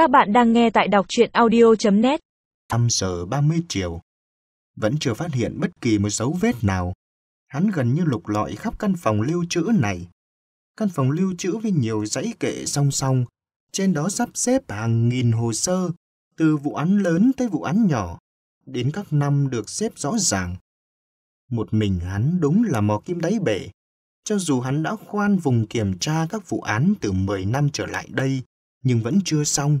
Các bạn đang nghe tại đọc truyện audio.net 5 giờ 30 chiều. Vẫn chưa phát hiện bất kỳ một dấu vết nào. Hắn gần như lục lọi khắp căn phòng lưu trữ này. Căn phòng lưu trữ với nhiều dãy kệ song song. Trên đó sắp xếp hàng nghìn hồ sơ, từ vụ án lớn tới vụ án nhỏ, đến các năm được xếp rõ ràng. Một mình hắn đúng là mò kim đáy bể. Cho dù hắn đã khoan vùng kiểm tra các vụ án từ 10 năm trở lại đây, nhưng vẫn chưa xong.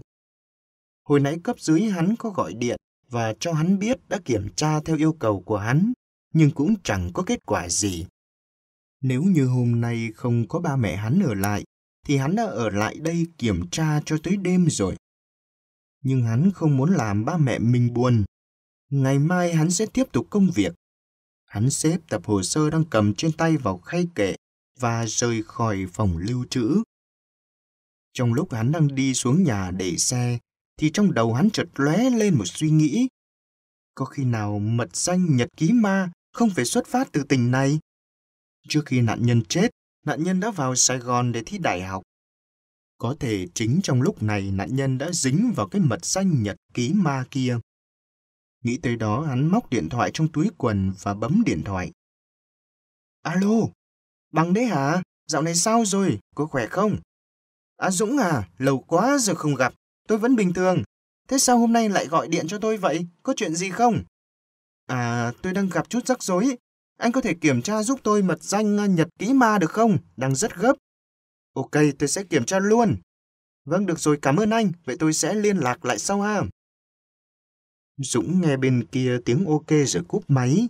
Hồi nãy cấp dưới hắn có gọi điện và cho hắn biết đã kiểm tra theo yêu cầu của hắn, nhưng cũng chẳng có kết quả gì. Nếu như hôm nay không có ba mẹ hắn ở lại, thì hắn đã ở lại đây kiểm tra cho tới đêm rồi. Nhưng hắn không muốn làm ba mẹ mình buồn. Ngày mai hắn sẽ tiếp tục công việc. Hắn xếp tập hồ sơ đang cầm trên tay vào khay kệ và rời khỏi phòng lưu trữ. Trong lúc hắn đang đi xuống nhà để xe, thì trong đầu hắn chợt lóe lên một suy nghĩ. Có khi nào mật danh nhật ký ma không phải xuất phát từ tình này? Trước khi nạn nhân chết, nạn nhân đã vào Sài Gòn để thi đại học. Có thể chính trong lúc này nạn nhân đã dính vào cái mật danh nhật ký ma kia. Nghĩ tới đó hắn móc điện thoại trong túi quần và bấm điện thoại. Alo, bằng đấy hả? Dạo này sao rồi? Có khỏe không? À Dũng à, lâu quá giờ không gặp, tôi vẫn bình thường. Thế sao hôm nay lại gọi điện cho tôi vậy? Có chuyện gì không? À, tôi đang gặp chút rắc rối. Anh có thể kiểm tra giúp tôi mật danh à, nhật ký ma được không? Đang rất gấp. Ok, tôi sẽ kiểm tra luôn. Vâng, được rồi, cảm ơn anh. Vậy tôi sẽ liên lạc lại sau ha. Dũng nghe bên kia tiếng ok rồi cúp máy.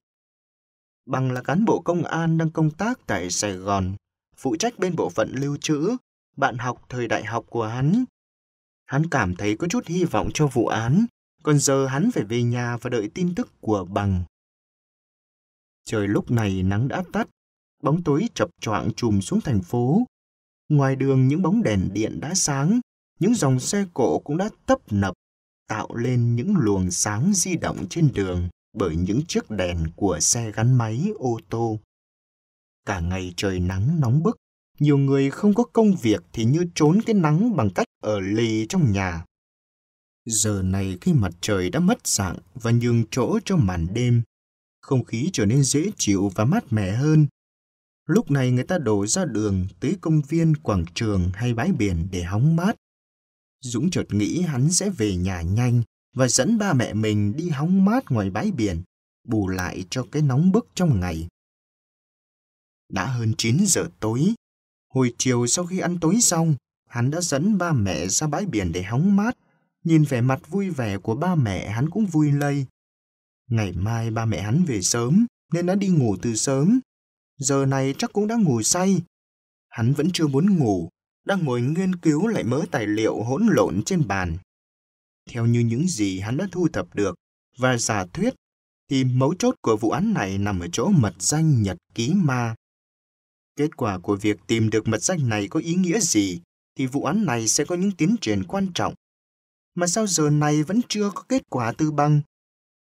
Bằng là cán bộ công an đang công tác tại Sài Gòn, phụ trách bên bộ phận lưu trữ, bạn học thời đại học của hắn. Hắn cảm thấy có chút hy vọng cho vụ án, còn giờ hắn phải về nhà và đợi tin tức của bằng. Trời lúc này nắng đã tắt, bóng tối chập choạng trùm xuống thành phố. Ngoài đường những bóng đèn điện đã sáng, những dòng xe cộ cũng đã tấp nập, tạo lên những luồng sáng di động trên đường bởi những chiếc đèn của xe gắn máy ô tô. Cả ngày trời nắng nóng bức, nhiều người không có công việc thì như trốn cái nắng bằng cách ở lì trong nhà. Giờ này khi mặt trời đã mất dạng và nhường chỗ cho màn đêm, không khí trở nên dễ chịu và mát mẻ hơn. Lúc này người ta đổ ra đường tới công viên, quảng trường hay bãi biển để hóng mát. Dũng chợt nghĩ hắn sẽ về nhà nhanh và dẫn ba mẹ mình đi hóng mát ngoài bãi biển, bù lại cho cái nóng bức trong ngày. Đã hơn 9 giờ tối, Hồi chiều sau khi ăn tối xong, hắn đã dẫn ba mẹ ra bãi biển để hóng mát. Nhìn vẻ mặt vui vẻ của ba mẹ hắn cũng vui lây. Ngày mai ba mẹ hắn về sớm nên đã đi ngủ từ sớm. Giờ này chắc cũng đã ngủ say. Hắn vẫn chưa muốn ngủ, đang ngồi nghiên cứu lại mớ tài liệu hỗn lộn trên bàn. Theo như những gì hắn đã thu thập được và giả thuyết, thì mấu chốt của vụ án này nằm ở chỗ mật danh nhật ký ma Kết quả của việc tìm được mật danh này có ý nghĩa gì, thì vụ án này sẽ có những tiến triển quan trọng. Mà sao giờ này vẫn chưa có kết quả từ băng.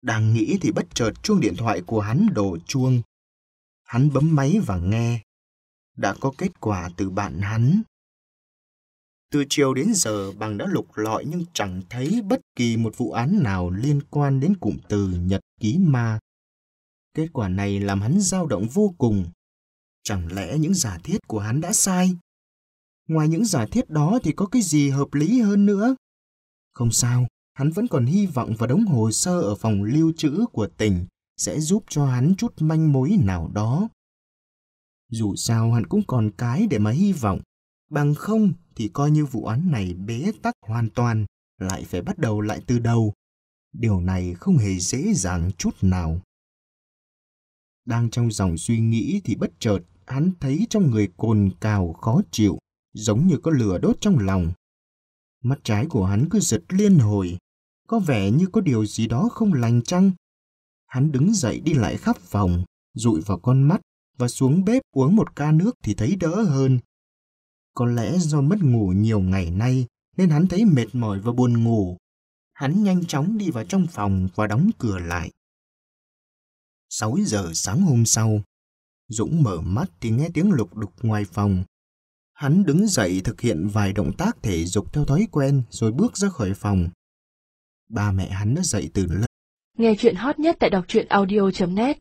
Đang nghĩ thì bất chợt chuông điện thoại của hắn đổ chuông. Hắn bấm máy và nghe. Đã có kết quả từ bạn hắn. Từ chiều đến giờ bằng đã lục lọi nhưng chẳng thấy bất kỳ một vụ án nào liên quan đến cụm từ nhật ký ma. Kết quả này làm hắn dao động vô cùng Chẳng lẽ những giả thiết của hắn đã sai? Ngoài những giả thiết đó thì có cái gì hợp lý hơn nữa? Không sao, hắn vẫn còn hy vọng vào đống hồ sơ ở phòng lưu trữ của tỉnh sẽ giúp cho hắn chút manh mối nào đó. Dù sao hắn cũng còn cái để mà hy vọng, bằng không thì coi như vụ án này bế tắc hoàn toàn, lại phải bắt đầu lại từ đầu. Điều này không hề dễ dàng chút nào. Đang trong dòng suy nghĩ thì bất chợt hắn thấy trong người cồn cào khó chịu, giống như có lửa đốt trong lòng. Mắt trái của hắn cứ giật liên hồi, có vẻ như có điều gì đó không lành chăng. Hắn đứng dậy đi lại khắp phòng, dụi vào con mắt và xuống bếp uống một ca nước thì thấy đỡ hơn. Có lẽ do mất ngủ nhiều ngày nay nên hắn thấy mệt mỏi và buồn ngủ. Hắn nhanh chóng đi vào trong phòng và đóng cửa lại. 6 giờ sáng hôm sau, Dũng mở mắt thì nghe tiếng lục đục ngoài phòng. Hắn đứng dậy thực hiện vài động tác thể dục theo thói quen rồi bước ra khỏi phòng. Ba mẹ hắn đã dậy từ lâu. Nghe chuyện hot nhất tại đọc truyện audio.net